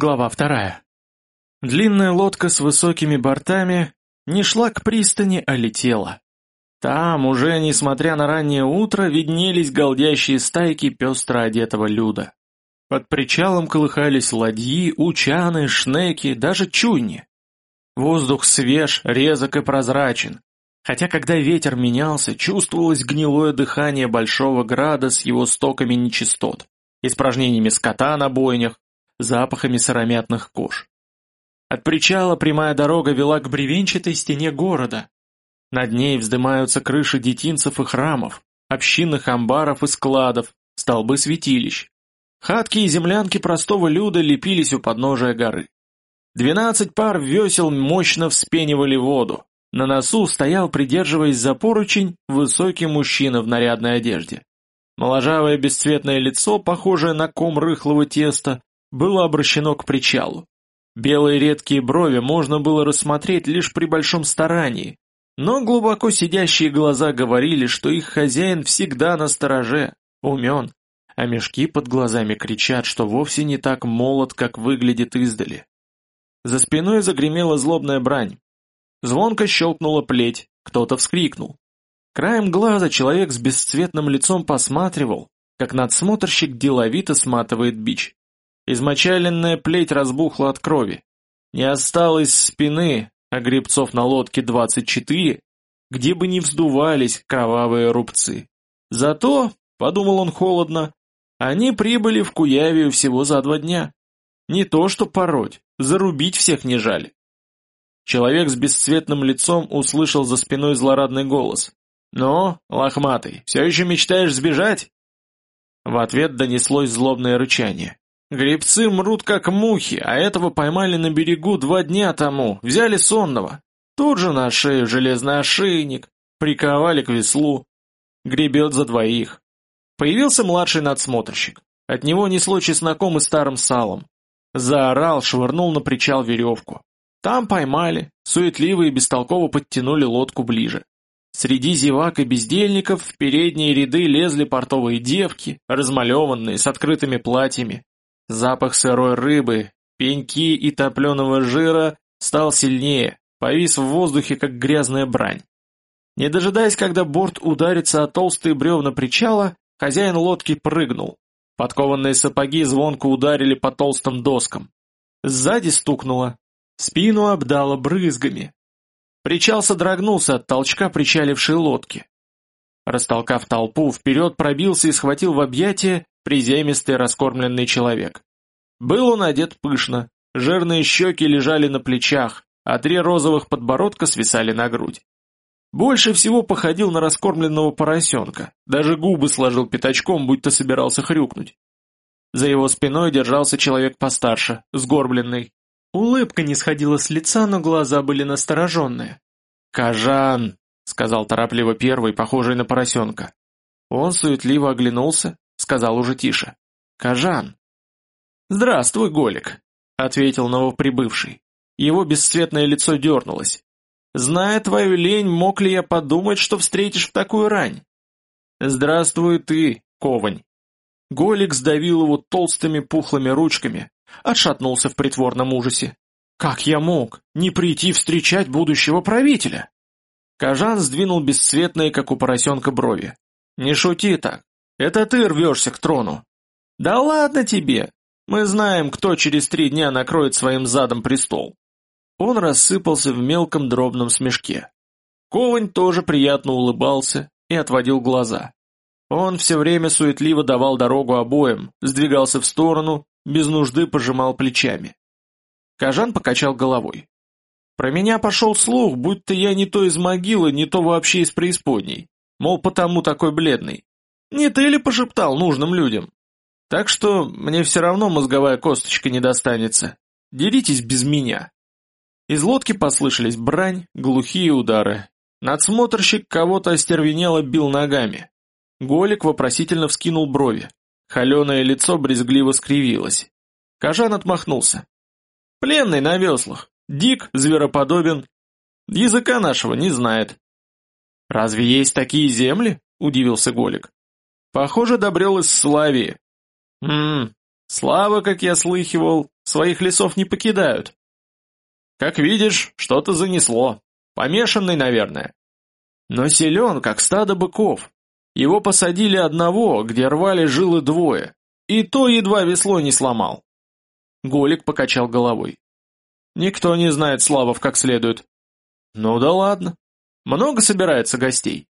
Глава вторая. Длинная лодка с высокими бортами не шла к пристани, а летела. Там, уже несмотря на раннее утро, виднелись голдящие стайки пестро одетого люда. Под причалом колыхались ладьи, учаны, шнеки, даже чуйни. Воздух свеж, резок и прозрачен. Хотя когда ветер менялся, чувствовалось гнилое дыхание большого града с его стоками нечистот, испражнениями скота на бойнях, запахами сыромятных кож. От причала прямая дорога вела к бревенчатой стене города. Над ней вздымаются крыши детинцев и храмов, общинных амбаров и складов, столбы святилищ. Хатки и землянки простого люда лепились у подножия горы. Двенадцать пар весел мощно вспенивали воду. На носу стоял, придерживаясь за поручень, высокий мужчина в нарядной одежде. Моложавое бесцветное лицо, похожее на ком рыхлого теста, было обращено к причалу. Белые редкие брови можно было рассмотреть лишь при большом старании, но глубоко сидящие глаза говорили, что их хозяин всегда на стороже, умен, а мешки под глазами кричат, что вовсе не так молод, как выглядит издали. За спиной загремела злобная брань. Звонко щелкнула плеть, кто-то вскрикнул. Краем глаза человек с бесцветным лицом посматривал, как надсмотрщик деловито сматывает бич. Измочаленная плеть разбухла от крови. Не осталось спины, а гребцов на лодке 24, где бы ни вздувались кровавые рубцы. Зато, — подумал он холодно, — они прибыли в Куявию всего за два дня. Не то что пороть, зарубить всех не жали. Человек с бесцветным лицом услышал за спиной злорадный голос. «Ну, лохматый, все еще мечтаешь сбежать?» В ответ донеслось злобное рычание. Гребцы мрут как мухи, а этого поймали на берегу два дня тому, взяли сонного. Тут же на шею железный ошейник, приковали к веслу. Гребет за двоих. Появился младший надсмотрщик. От него несло чесноком и старым салом. Заорал, швырнул на причал веревку. Там поймали, суетливо и бестолково подтянули лодку ближе. Среди зевак и бездельников в передние ряды лезли портовые девки, размалеванные, с открытыми платьями. Запах сырой рыбы, пеньки и топленого жира стал сильнее, повис в воздухе, как грязная брань. Не дожидаясь, когда борт ударится о толстые бревна причала, хозяин лодки прыгнул. Подкованные сапоги звонко ударили по толстым доскам. Сзади стукнуло. Спину обдало брызгами. Причал содрогнулся от толчка причалившей лодки. Растолкав толпу, вперед пробился и схватил в объятия приземистый раскормленный человек. Был он одет пышно, жирные щеки лежали на плечах, а три розовых подбородка свисали на грудь. Больше всего походил на раскормленного поросенка, даже губы сложил пятачком, будто собирался хрюкнуть. За его спиной держался человек постарше, сгорбленный. Улыбка не сходила с лица, но глаза были настороженные. «Кажан!» — сказал торопливо первый, похожий на поросенка. Он суетливо оглянулся, сказал уже тише. «Кажан!» «Здравствуй, Голик», — ответил новоприбывший. Его бесцветное лицо дернулось. «Зная твою лень, мог ли я подумать, что встретишь в такую рань?» «Здравствуй ты, Ковань». Голик сдавил его толстыми пухлыми ручками, отшатнулся в притворном ужасе. «Как я мог не прийти встречать будущего правителя?» Кажан сдвинул бесцветные, как у поросенка, брови. «Не шути так. Это ты рвешься к трону». «Да ладно тебе. Мы знаем, кто через три дня накроет своим задом престол». Он рассыпался в мелком дробном смешке. Ковань тоже приятно улыбался и отводил глаза. Он все время суетливо давал дорогу обоим, сдвигался в сторону, без нужды пожимал плечами. Кажан покачал головой. Про меня пошел слух, будто я не то из могилы, не то вообще из преисподней. Мол, потому такой бледный. Не ты ли пошептал нужным людям? Так что мне все равно мозговая косточка не достанется. Деритесь без меня. Из лодки послышались брань, глухие удары. Надсмотрщик кого-то остервенело бил ногами. Голик вопросительно вскинул брови. Холеное лицо брезгливо скривилось. Кажан отмахнулся. «Пленный на веслах. Дик, звероподобен. Языка нашего не знает». «Разве есть такие земли?» — удивился Голик. «Похоже, добрел из Славии». «Ммм, Слава, как я слыхивал, своих лесов не покидают. Как видишь, что-то занесло. Помешанный, наверное. Но силен, как стадо быков. Его посадили одного, где рвали жилы двое. И то едва весло не сломал. Голик покачал головой. Никто не знает Славов как следует. Ну да ладно. Много собирается гостей?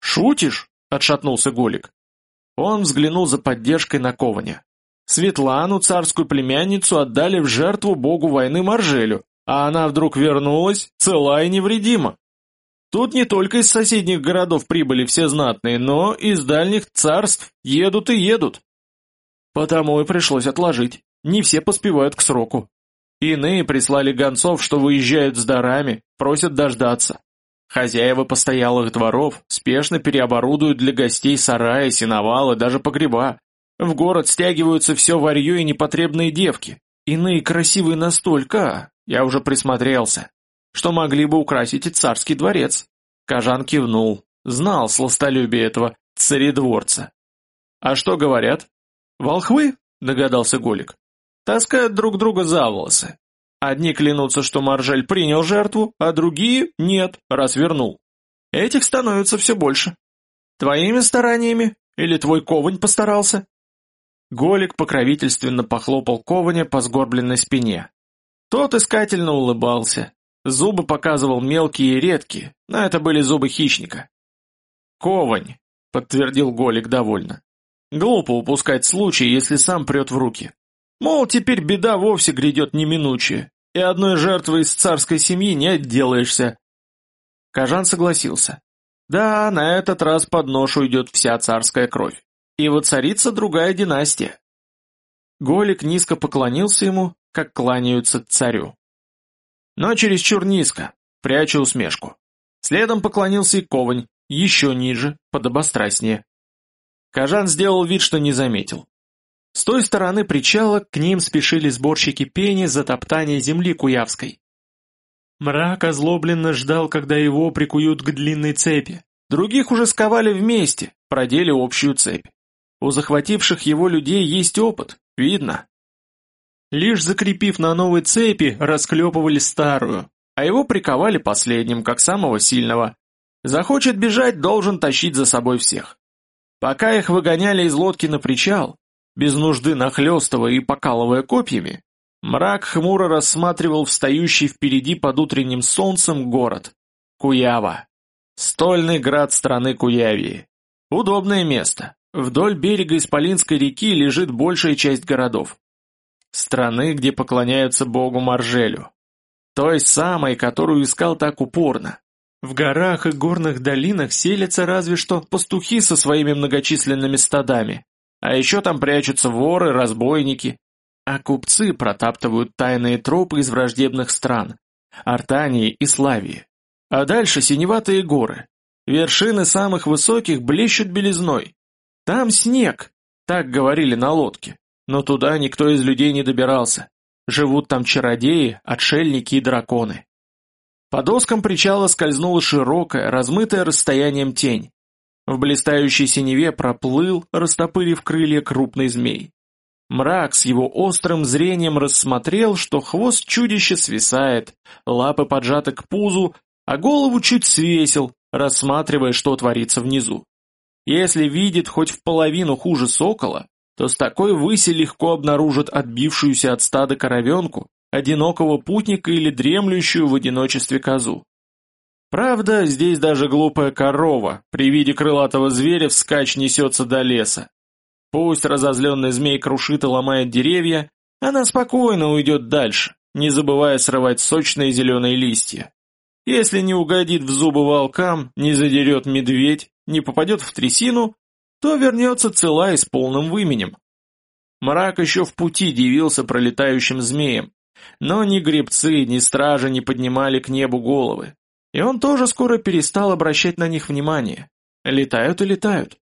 Шутишь? Отшатнулся Голик. Он взглянул за поддержкой на Кованя. Светлану, царскую племянницу, отдали в жертву богу войны Маржелю, а она вдруг вернулась, цела и невредима. Тут не только из соседних городов прибыли все знатные, но из дальних царств едут и едут. Потому и пришлось отложить, не все поспевают к сроку. Иные прислали гонцов, что выезжают с дарами, просят дождаться. Хозяева постоялых дворов спешно переоборудуют для гостей сараи, сеновалы, даже погреба. В город стягиваются все варье и непотребные девки. Иные красивые настолько, я уже присмотрелся, что могли бы украсить и царский дворец. Кажан кивнул, знал сластолюбие этого царедворца. «А что говорят?» «Волхвы?» — догадался Голик. «Таскают друг друга за волосы. Одни клянутся, что Маржель принял жертву, а другие — нет, раз вернул. Этих становится все больше. Твоими стараниями? Или твой ковань постарался?» Голик покровительственно похлопал Кованя по сгорбленной спине. Тот искательно улыбался. Зубы показывал мелкие и редкие, но это были зубы хищника. «Ковань», — подтвердил Голик довольно. «Глупо упускать случай, если сам прет в руки. Мол, теперь беда вовсе грядет неминучая, и одной жертвы из царской семьи не отделаешься». Кажан согласился. «Да, на этот раз под нож уйдет вся царская кровь, и воцарится другая династия». Голик низко поклонился ему, как кланяются царю. Но чересчур низко, пряча усмешку. Следом поклонился и Ковань, еще ниже, подобострастнее. Кажан сделал вид, что не заметил. С той стороны причала к ним спешили сборщики пени за топтание земли Куявской. Мрак озлобленно ждал, когда его прикуют к длинной цепи. Других уже сковали вместе, продели общую цепь. У захвативших его людей есть опыт, видно. Лишь закрепив на новой цепи, расклепывали старую, а его приковали последним, как самого сильного. Захочет бежать, должен тащить за собой всех. Пока их выгоняли из лодки на причал, без нужды нахлестывая и покалывая копьями, мрак хмуро рассматривал встающий впереди под утренним солнцем город. Куява. Стольный град страны Куявии. Удобное место. Вдоль берега Исполинской реки лежит большая часть городов. Страны, где поклоняются богу Маржелю. Той самой, которую искал так упорно. В горах и горных долинах селятся разве что пастухи со своими многочисленными стадами. А еще там прячутся воры, разбойники. А купцы протаптывают тайные тропы из враждебных стран. Артании и Славии. А дальше синеватые горы. Вершины самых высоких блещут белизной. Там снег, так говорили на лодке. Но туда никто из людей не добирался. Живут там чародеи, отшельники и драконы. По доскам причала скользнула широкая, размытая расстоянием тень. В блистающей синеве проплыл, растопырив крылья, крупный змей. Мрак с его острым зрением рассмотрел, что хвост чудища свисает, лапы поджаты к пузу, а голову чуть свесил, рассматривая, что творится внизу. Если видит хоть в половину хуже сокола, то с такой выси легко обнаружат отбившуюся от стада коровенку, одинокого путника или дремлющую в одиночестве козу. Правда, здесь даже глупая корова при виде крылатого зверя вскачь несется до леса. Пусть разозленный змей крушит и ломает деревья, она спокойно уйдет дальше, не забывая срывать сочные зеленые листья. Если не угодит в зубы волкам, не задерет медведь, не попадет в трясину, то вернется цела и с полным выменем. Мрак еще в пути дивился пролетающим змеям, но ни гребцы, ни стражи не поднимали к небу головы, и он тоже скоро перестал обращать на них внимание. Летают и летают.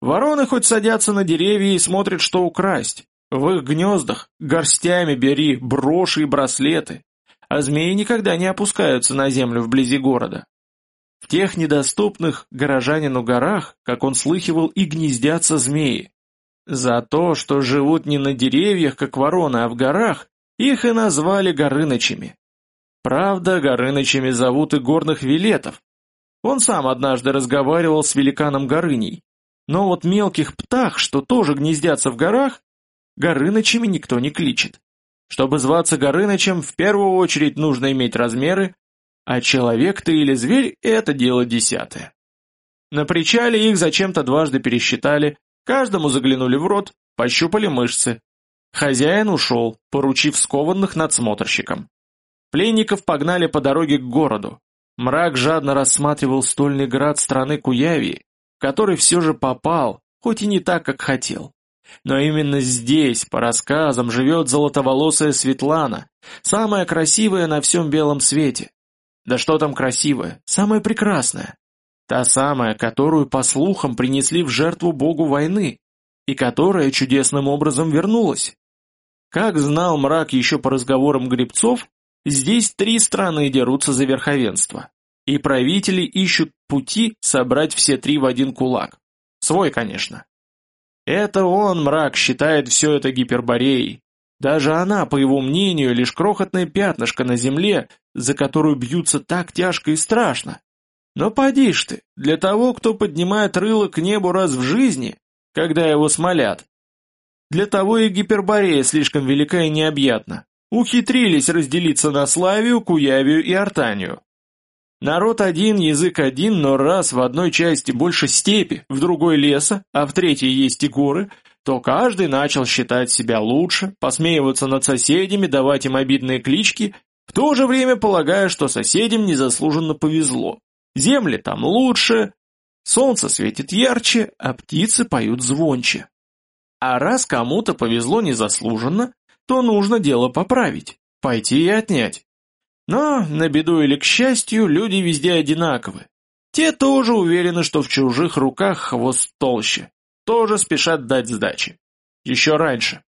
Вороны хоть садятся на деревья и смотрят, что украсть. В их гнездах горстями бери броши и браслеты, а змеи никогда не опускаются на землю вблизи города. В тех недоступных горожанину горах, как он слыхивал, и гнездятся змеи. За то, что живут не на деревьях, как вороны, а в горах, Их и назвали Горынычами. Правда, Горынычами зовут и горных вилетов. Он сам однажды разговаривал с великаном Горыней. Но вот мелких птах, что тоже гнездятся в горах, Горынычами никто не кличет. Чтобы зваться Горынычем, в первую очередь нужно иметь размеры, а человек ты или зверь – это дело десятое. На причале их зачем-то дважды пересчитали, каждому заглянули в рот, пощупали мышцы. Хозяин ушел, поручив скованных надсмотрщикам. Пленников погнали по дороге к городу. Мрак жадно рассматривал стольный град страны Куявии, который все же попал, хоть и не так, как хотел. Но именно здесь, по рассказам, живет золотоволосая Светлана, самая красивая на всем белом свете. Да что там красивая, самая прекрасная. Та самая, которую, по слухам, принесли в жертву богу войны, и которая чудесным образом вернулась. Как знал мрак еще по разговорам гребцов, здесь три страны дерутся за верховенство, и правители ищут пути собрать все три в один кулак. Свой, конечно. Это он, мрак, считает все это гипербореей. Даже она, по его мнению, лишь крохотное пятнышко на земле, за которую бьются так тяжко и страшно. Но поди ж ты, для того, кто поднимает рыло к небу раз в жизни, когда его смолят, для того и гиперборея слишком велика и необъятна. Ухитрились разделиться на Славию, Куявию и Артанию. Народ один, язык один, но раз в одной части больше степи, в другой леса, а в третьей есть и горы, то каждый начал считать себя лучше, посмеиваться над соседями, давать им обидные клички, в то же время полагая, что соседям незаслуженно повезло. Земли там лучше, солнце светит ярче, а птицы поют звонче. А раз кому-то повезло незаслуженно, то нужно дело поправить, пойти и отнять. Но, на беду или к счастью, люди везде одинаковы. Те тоже уверены, что в чужих руках хвост толще. Тоже спешат дать сдачи. Еще раньше.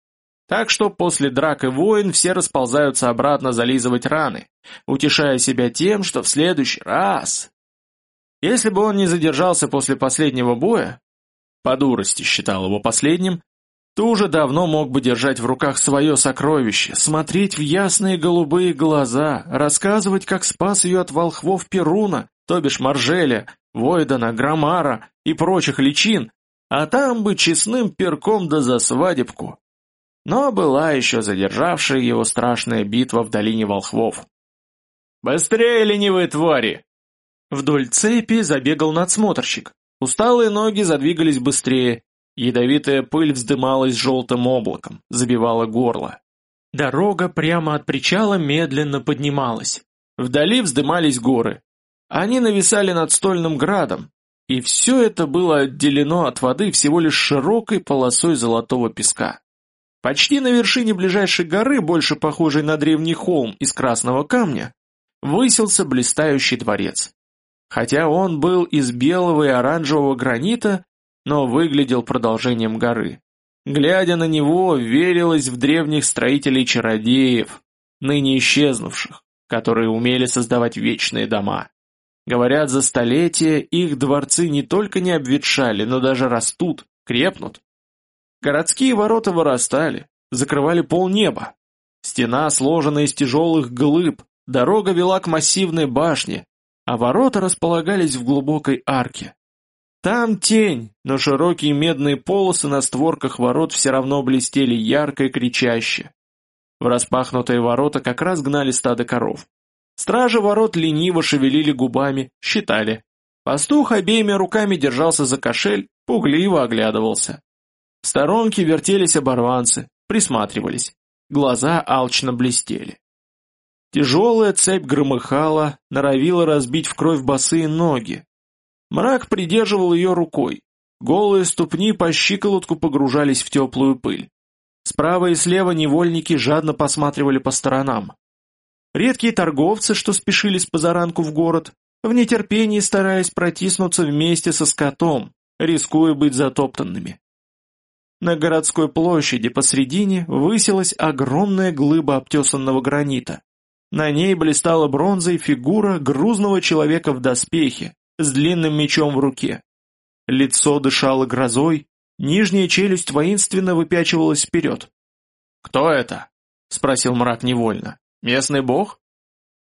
Так что после драк и войн все расползаются обратно зализывать раны, утешая себя тем, что в следующий раз... Если бы он не задержался после последнего боя, по дурости считал его последним, ты уже давно мог бы держать в руках свое сокровище, смотреть в ясные голубые глаза, рассказывать, как спас ее от волхвов Перуна, то бишь Маржеля, Войдана, Грамара и прочих личин, а там бы честным перком да за свадебку. Но была еще задержавшая его страшная битва в долине волхвов. «Быстрее, ленивые твари!» Вдоль цепи забегал надсмотрщик. Усталые ноги задвигались быстрее, Ядовитая пыль вздымалась желтым облаком, забивала горло. Дорога прямо от причала медленно поднималась. Вдали вздымались горы. Они нависали над стольным градом, и все это было отделено от воды всего лишь широкой полосой золотого песка. Почти на вершине ближайшей горы, больше похожей на древний холм из красного камня, высился блистающий дворец. Хотя он был из белого и оранжевого гранита, но выглядел продолжением горы. Глядя на него, верилось в древних строителей-чародеев, ныне исчезнувших, которые умели создавать вечные дома. Говорят, за столетия их дворцы не только не обветшали, но даже растут, крепнут. Городские ворота вырастали, закрывали полнеба. Стена сложена из тяжелых глыб, дорога вела к массивной башне, а ворота располагались в глубокой арке. Там тень, но широкие медные полосы на створках ворот все равно блестели ярко и кричаще. В распахнутые ворота как раз гнали стадо коров. Стражи ворот лениво шевелили губами, считали. Пастух обеими руками держался за кошель, пугливо оглядывался. В сторонке вертелись оборванцы, присматривались. Глаза алчно блестели. Тяжелая цепь громыхала, норовила разбить в кровь босые ноги, Мрак придерживал ее рукой. Голые ступни по щиколотку погружались в теплую пыль. Справа и слева невольники жадно посматривали по сторонам. Редкие торговцы, что спешили с позаранку в город, в нетерпении стараясь протиснуться вместе со скотом, рискуя быть затоптанными. На городской площади посредине высилась огромная глыба обтесанного гранита. На ней блистала бронзой фигура грузного человека в доспехе, с длинным мечом в руке. Лицо дышало грозой, нижняя челюсть воинственно выпячивалась вперед. «Кто это?» — спросил мрак невольно. «Местный бог?»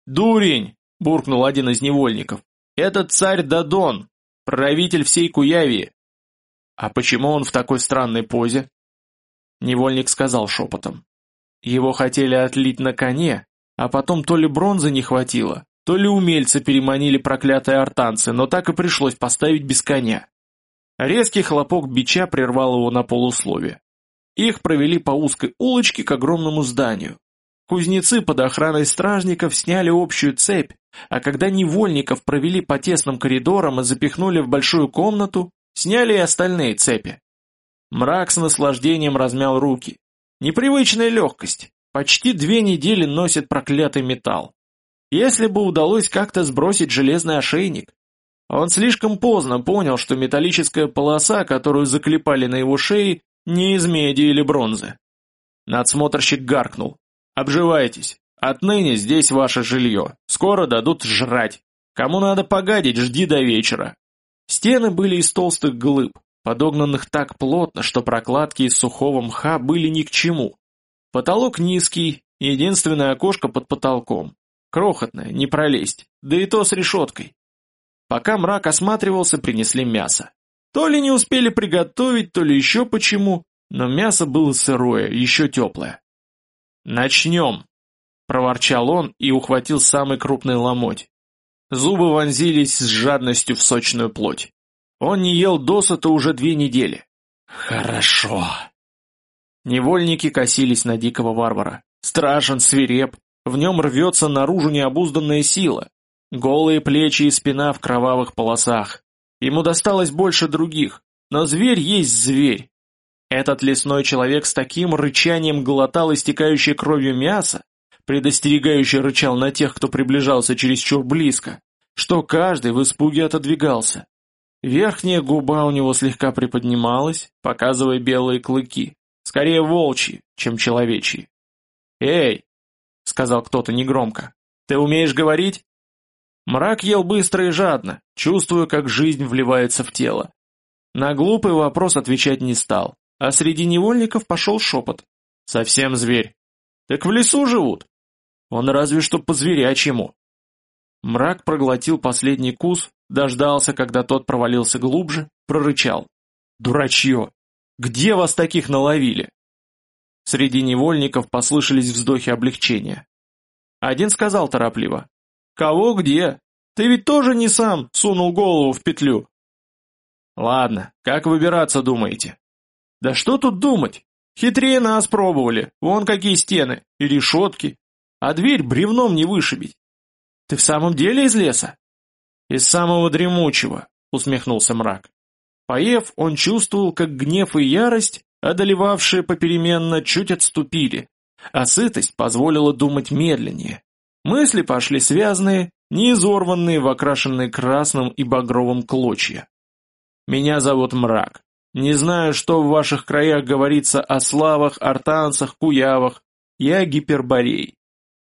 «Дурень!» — буркнул один из невольников. «Это царь Дадон, правитель всей Куявии». «А почему он в такой странной позе?» Невольник сказал шепотом. «Его хотели отлить на коне, а потом то ли бронзы не хватило, то ли умельцы переманили проклятые артанцы, но так и пришлось поставить без коня». Резкий хлопок бича прервал его на полусловие. Их провели по узкой улочке к огромному зданию. Кузнецы под охраной стражников сняли общую цепь, а когда невольников провели по тесным коридорам и запихнули в большую комнату, сняли и остальные цепи. Мрак с наслаждением размял руки. Непривычная легкость. Почти две недели носит проклятый металл. Если бы удалось как-то сбросить железный ошейник. Он слишком поздно понял, что металлическая полоса, которую заклепали на его шее, не из меди или бронзы. Надсмотрщик гаркнул. «Обживайтесь. Отныне здесь ваше жилье. Скоро дадут жрать. Кому надо погадить, жди до вечера». Стены были из толстых глыб, подогнанных так плотно, что прокладки из сухого мха были ни к чему. Потолок низкий, единственное окошко под потолком. Крохотное, не пролезть, да и то с решеткой. Пока мрак осматривался, принесли мясо. То ли не успели приготовить, то ли еще почему, но мясо было сырое, еще теплое. «Начнем!» — проворчал он и ухватил самый крупный ломоть. Зубы вонзились с жадностью в сочную плоть. Он не ел досыта уже две недели. «Хорошо!» Невольники косились на дикого варвара. Страшен, свиреп, в нем рвется наружу необузданная сила. Голые плечи и спина в кровавых полосах. Ему досталось больше других, но зверь есть зверь. Этот лесной человек с таким рычанием глотал истекающее кровью мясо, предостерегающе рычал на тех, кто приближался чересчур близко, что каждый в испуге отодвигался. Верхняя губа у него слегка приподнималась, показывая белые клыки, скорее волчьи, чем человечьи. «Эй!» — сказал кто-то негромко. «Ты умеешь говорить?» Мрак ел быстро и жадно, чувствуя, как жизнь вливается в тело. На глупый вопрос отвечать не стал, а среди невольников пошел шепот. «Совсем зверь». «Так в лесу живут?» «Он разве что по-зверячьему». Мрак проглотил последний кус, дождался, когда тот провалился глубже, прорычал. «Дурачье! Где вас таких наловили?» Среди невольников послышались вздохи облегчения. Один сказал торопливо. «Кого где? Ты ведь тоже не сам сунул голову в петлю». «Ладно, как выбираться думаете?» «Да что тут думать? Хитрее нас пробовали, вон какие стены, и решетки, а дверь бревном не вышибить. Ты в самом деле из леса?» «Из самого дремучего», — усмехнулся мрак. Поев, он чувствовал, как гнев и ярость, одолевавшие попеременно, чуть отступили, а сытость позволила думать медленнее. Мысли пошли связанные, не изорванные в окрашенные красным и багровым клочья. «Меня зовут Мрак. Не знаю, что в ваших краях говорится о славах, артанцах, куявах. Я гиперборей.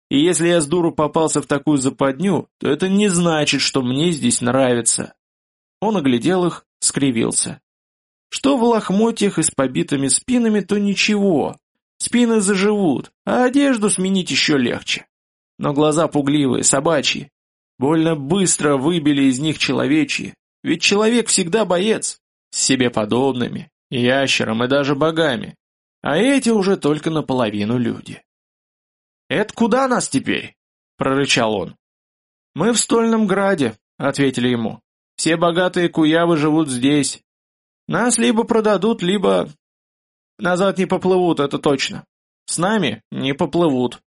И если я с дуру попался в такую западню, то это не значит, что мне здесь нравится». Он оглядел их, скривился. Что в лохмотьях и с побитыми спинами, то ничего. Спины заживут, а одежду сменить еще легче но глаза пугливые, собачьи. Больно быстро выбили из них человечьи, ведь человек всегда боец, с себе подобными, ящером и даже богами, а эти уже только наполовину люди. «Это куда нас теперь?» — прорычал он. «Мы в Стольном Граде», — ответили ему. «Все богатые куявы живут здесь. Нас либо продадут, либо... Назад не поплывут, это точно. С нами не поплывут.